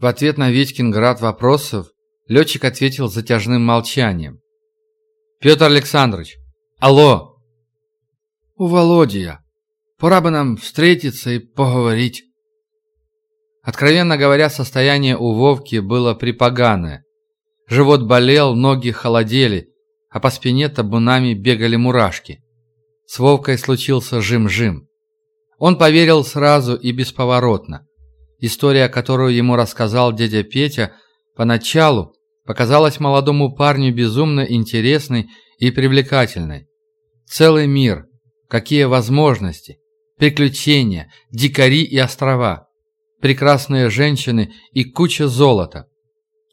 В ответ на Витькин град вопросов летчик ответил затяжным молчанием. «Петр Александрович! Алло!» «У Володя. Пора бы нам встретиться и поговорить». Откровенно говоря, состояние у Вовки было припоганое. Живот болел, ноги холодели, а по спине табунами бегали мурашки. С Вовкой случился жим-жим. Он поверил сразу и бесповоротно. История, которую ему рассказал дядя Петя, поначалу показалась молодому парню безумно интересной и привлекательной. Целый мир, какие возможности, приключения, дикари и острова, прекрасные женщины и куча золота.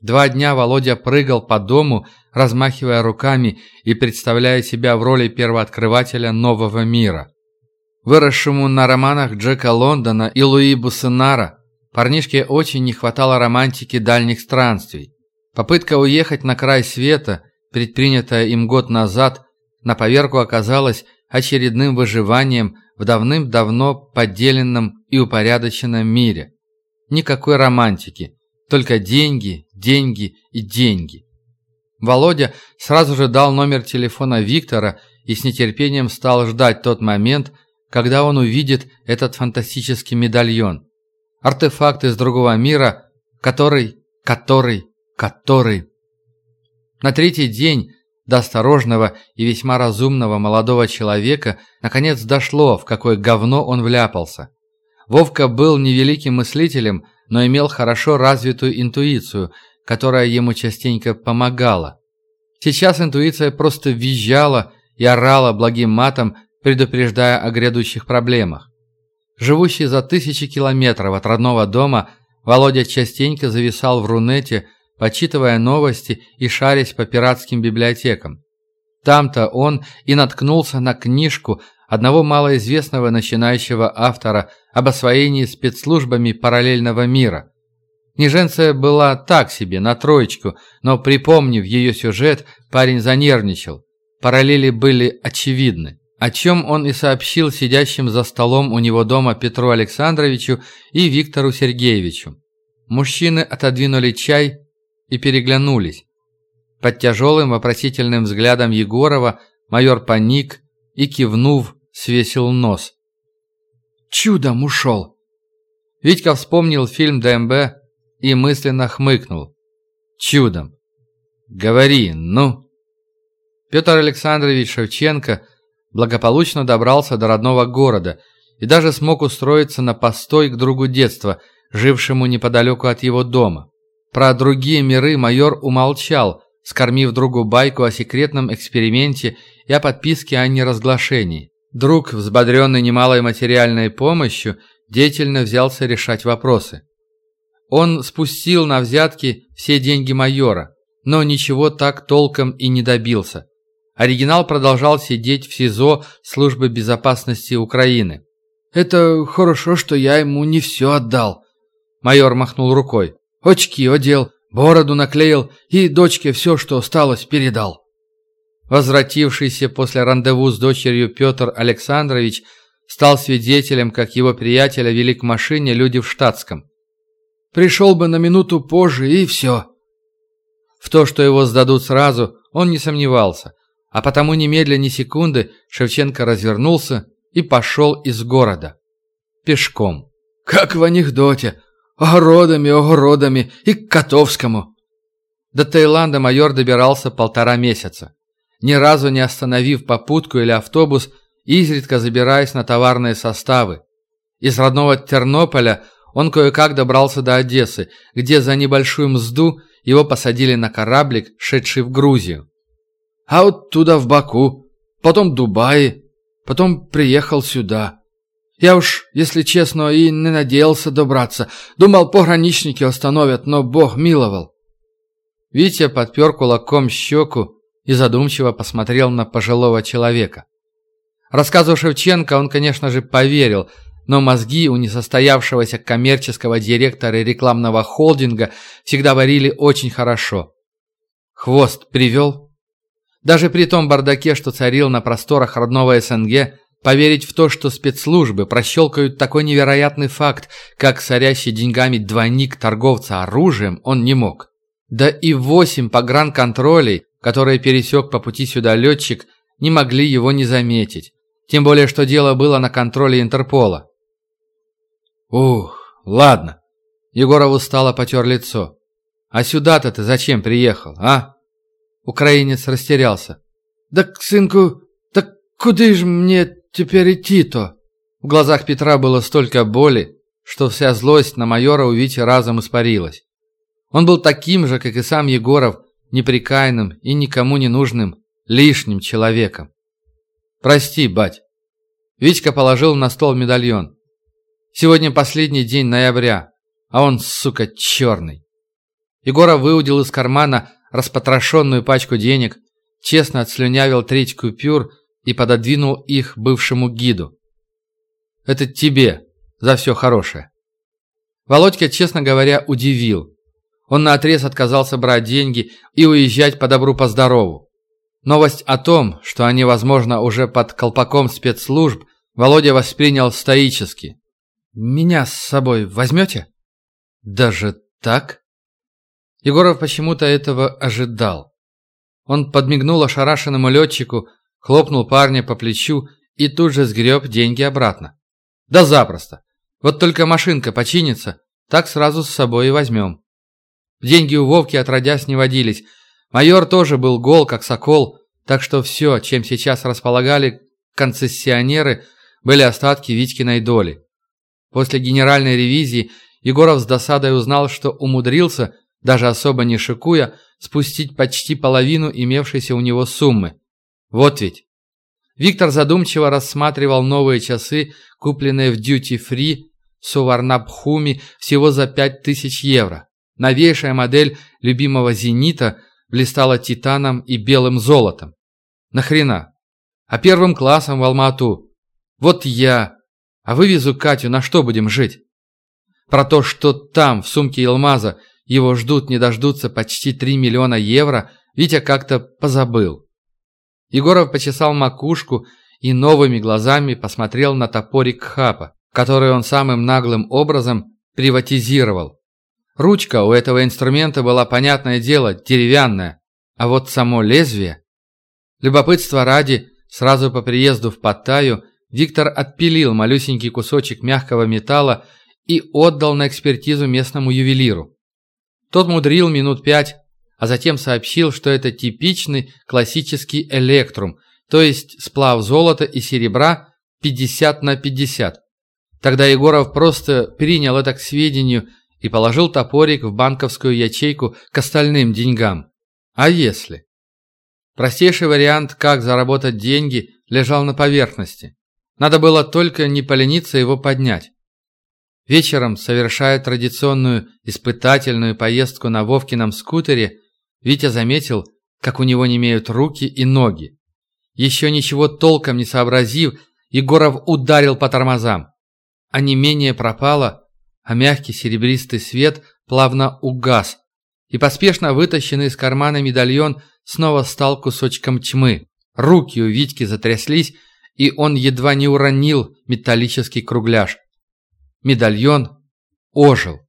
Два дня Володя прыгал по дому, размахивая руками и представляя себя в роли первооткрывателя нового мира. Выросшему на романах Джека Лондона и Луи Буссенара, парнишке очень не хватало романтики дальних странствий. Попытка уехать на край света, предпринятая им год назад, на поверку оказалась очередным выживанием в давным-давно поделенном и упорядоченном мире. Никакой романтики, только деньги, деньги и деньги. Володя сразу же дал номер телефона Виктора и с нетерпением стал ждать тот момент, когда он увидит этот фантастический медальон. Артефакт из другого мира, который, который, который. На третий день до осторожного и весьма разумного молодого человека наконец дошло, в какое говно он вляпался. Вовка был невеликим мыслителем, но имел хорошо развитую интуицию, которая ему частенько помогала. Сейчас интуиция просто визжала и орала благим матом, предупреждая о грядущих проблемах. Живущий за тысячи километров от родного дома, Володя частенько зависал в Рунете, почитывая новости и шарясь по пиратским библиотекам. Там-то он и наткнулся на книжку одного малоизвестного начинающего автора об освоении спецслужбами параллельного мира. Книженция была так себе, на троечку, но, припомнив ее сюжет, парень занервничал. Параллели были очевидны, о чем он и сообщил сидящим за столом у него дома Петру Александровичу и Виктору Сергеевичу. Мужчины отодвинули чай и переглянулись. Под тяжелым вопросительным взглядом Егорова майор паник и, кивнув, свесил нос. «Чудом ушел!» Витька вспомнил фильм ДМБ и мысленно хмыкнул. «Чудом!» «Говори, ну!» Петр Александрович Шевченко благополучно добрался до родного города и даже смог устроиться на постой к другу детства, жившему неподалеку от его дома. Про другие миры майор умолчал, скормив другу байку о секретном эксперименте и о подписке о неразглашении. Друг, взбодренный немалой материальной помощью, деятельно взялся решать вопросы. Он спустил на взятки все деньги майора, но ничего так толком и не добился. Оригинал продолжал сидеть в СИЗО Службы безопасности Украины. «Это хорошо, что я ему не все отдал», — майор махнул рукой. «Очки одел, бороду наклеил и дочке все, что осталось, передал». Возвратившийся после рандеву с дочерью Петр Александрович стал свидетелем, как его приятеля вели к машине люди в штатском. «Пришел бы на минуту позже, и все». В то, что его сдадут сразу, он не сомневался, а потому немедленно ни секунды Шевченко развернулся и пошел из города. Пешком. «Как в анекдоте. Огородами, огородами и к Котовскому». До Таиланда майор добирался полтора месяца ни разу не остановив попутку или автобус, изредка забираясь на товарные составы. Из родного Тернополя он кое-как добрался до Одессы, где за небольшую мзду его посадили на кораблик, шедший в Грузию. А вот туда в Баку, потом Дубаи, потом приехал сюда. Я уж, если честно, и не надеялся добраться. Думал, пограничники остановят, но Бог миловал. Витя подпер кулаком щеку, и задумчиво посмотрел на пожилого человека. Рассказу Шевченко он, конечно же, поверил, но мозги у несостоявшегося коммерческого директора рекламного холдинга всегда варили очень хорошо. Хвост привел? Даже при том бардаке, что царил на просторах родного СНГ, Поверить в то, что спецслужбы прощелкают такой невероятный факт, как сорящий деньгами двойник торговца оружием, он не мог. Да и восемь погранконтролей, которые пересек по пути сюда летчик, не могли его не заметить. Тем более, что дело было на контроле Интерпола. «Ух, ладно». Егоров устало потер лицо. «А сюда-то ты зачем приехал, а?» Украинец растерялся. «Так, сынку, так куда ж мне теперь идти-то?» В глазах Петра было столько боли, что вся злость на майора у Вити разом испарилась. Он был таким же, как и сам Егоров, неприкаянным и никому не нужным, лишним человеком. «Прости, бать». Витька положил на стол медальон. «Сегодня последний день ноября, а он, сука, черный». Егоров выудил из кармана распотрошенную пачку денег, честно отслюнявил треть купюр и пододвинул их бывшему гиду. «Это тебе за все хорошее». Володька, честно говоря, удивил. Он наотрез отказался брать деньги и уезжать по добру по здорову. Новость о том, что они, возможно, уже под колпаком спецслужб, Володя воспринял стоически. «Меня с собой возьмете?» «Даже так?» Егоров почему-то этого ожидал. Он подмигнул ошарашенному летчику, хлопнул парня по плечу и тут же сгреб деньги обратно. «Да запросто. Вот только машинка починится, так сразу с собой и возьмем». Деньги у Вовки отродясь не водились. Майор тоже был гол, как сокол, так что все, чем сейчас располагали концессионеры, были остатки Витькиной доли. После генеральной ревизии Егоров с досадой узнал, что умудрился, даже особо не шикуя, спустить почти половину имевшейся у него суммы. Вот ведь. Виктор задумчиво рассматривал новые часы, купленные в дьюти-фри в всего за пять тысяч евро. Новейшая модель любимого «Зенита» блистала титаном и белым золотом. Нахрена? А первым классом в Алмату? Вот я. А вывезу Катю, на что будем жить? Про то, что там, в сумке Елмаза, его ждут не дождутся почти 3 миллиона евро, Витя как-то позабыл. Егоров почесал макушку и новыми глазами посмотрел на топорик Хапа, который он самым наглым образом приватизировал. Ручка у этого инструмента была, понятное дело, деревянная, а вот само лезвие... Любопытство ради, сразу по приезду в Паттайю, Виктор отпилил малюсенький кусочек мягкого металла и отдал на экспертизу местному ювелиру. Тот мудрил минут пять, а затем сообщил, что это типичный классический электрум, то есть сплав золота и серебра 50 на 50. Тогда Егоров просто принял это к сведению и положил топорик в банковскую ячейку к остальным деньгам. А если? Простейший вариант, как заработать деньги, лежал на поверхности. Надо было только не полениться его поднять. Вечером, совершая традиционную испытательную поездку на Вовкином скутере, Витя заметил, как у него немеют руки и ноги. Еще ничего толком не сообразив, Егоров ударил по тормозам. А не менее пропало, а мягкий серебристый свет плавно угас, и поспешно вытащенный из кармана медальон снова стал кусочком тьмы. Руки у Витьки затряслись, и он едва не уронил металлический кругляш. Медальон ожил.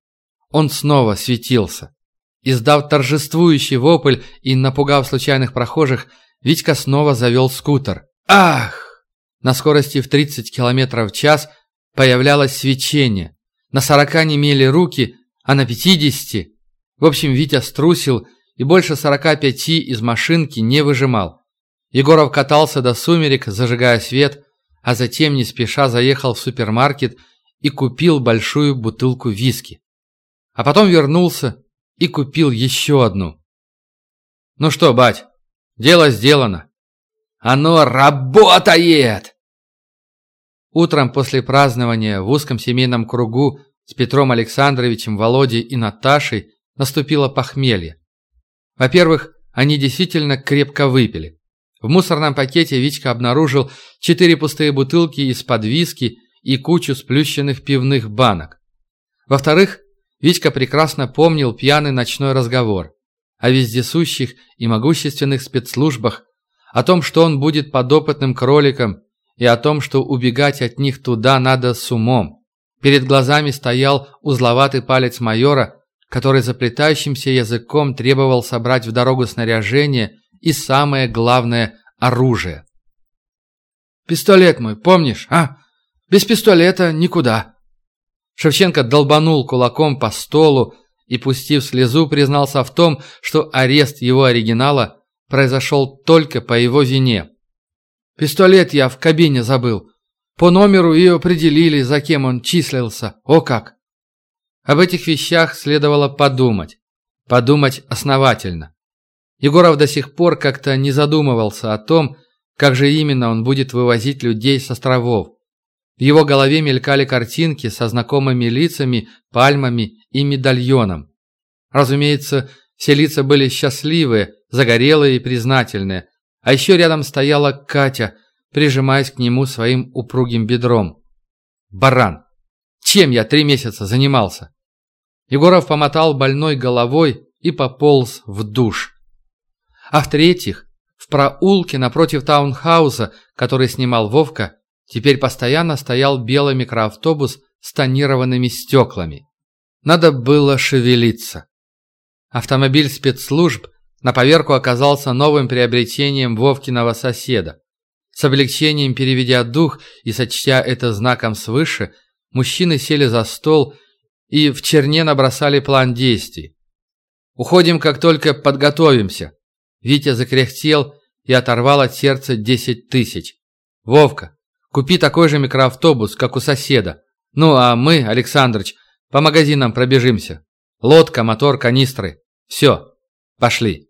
Он снова светился. Издав торжествующий вопль и напугав случайных прохожих, Витька снова завел скутер. Ах! На скорости в 30 км в час появлялось свечение. На сорока немели руки, а на пятидесяти... В общем, Витя струсил и больше сорока пяти из машинки не выжимал. Егоров катался до сумерек, зажигая свет, а затем не спеша заехал в супермаркет и купил большую бутылку виски. А потом вернулся и купил еще одну. «Ну что, бать, дело сделано». «Оно работает!» Утром после празднования в узком семейном кругу с Петром Александровичем, Володей и Наташей наступило похмелье. Во-первых, они действительно крепко выпили. В мусорном пакете Витька обнаружил четыре пустые бутылки из-под виски и кучу сплющенных пивных банок. Во-вторых, Витька прекрасно помнил пьяный ночной разговор о вездесущих и могущественных спецслужбах, о том, что он будет подопытным кроликом и о том, что убегать от них туда надо с умом. Перед глазами стоял узловатый палец майора, который заплетающимся языком требовал собрать в дорогу снаряжение и, самое главное, оружие. «Пистолет мой, помнишь, а? Без пистолета никуда». Шевченко долбанул кулаком по столу и, пустив слезу, признался в том, что арест его оригинала произошел только по его вине. «Пистолет я в кабине забыл. По номеру и определили, за кем он числился. О как!» Об этих вещах следовало подумать. Подумать основательно. Егоров до сих пор как-то не задумывался о том, как же именно он будет вывозить людей с островов. В его голове мелькали картинки со знакомыми лицами, пальмами и медальоном. Разумеется, все лица были счастливые, загорелые и признательные. А еще рядом стояла Катя, прижимаясь к нему своим упругим бедром. Баран! Чем я три месяца занимался? Егоров помотал больной головой и пополз в душ. А в-третьих, в проулке напротив таунхауса, который снимал Вовка, теперь постоянно стоял белый микроавтобус с тонированными стеклами. Надо было шевелиться. Автомобиль спецслужб на поверку оказался новым приобретением Вовкиного соседа. С облегчением переведя дух и сочтя это знаком свыше, мужчины сели за стол и в черне набросали план действий. «Уходим, как только подготовимся». Витя закряхтел и оторвал от сердца десять тысяч. «Вовка, купи такой же микроавтобус, как у соседа. Ну, а мы, Александрыч, по магазинам пробежимся. Лодка, мотор, канистры. Все, пошли».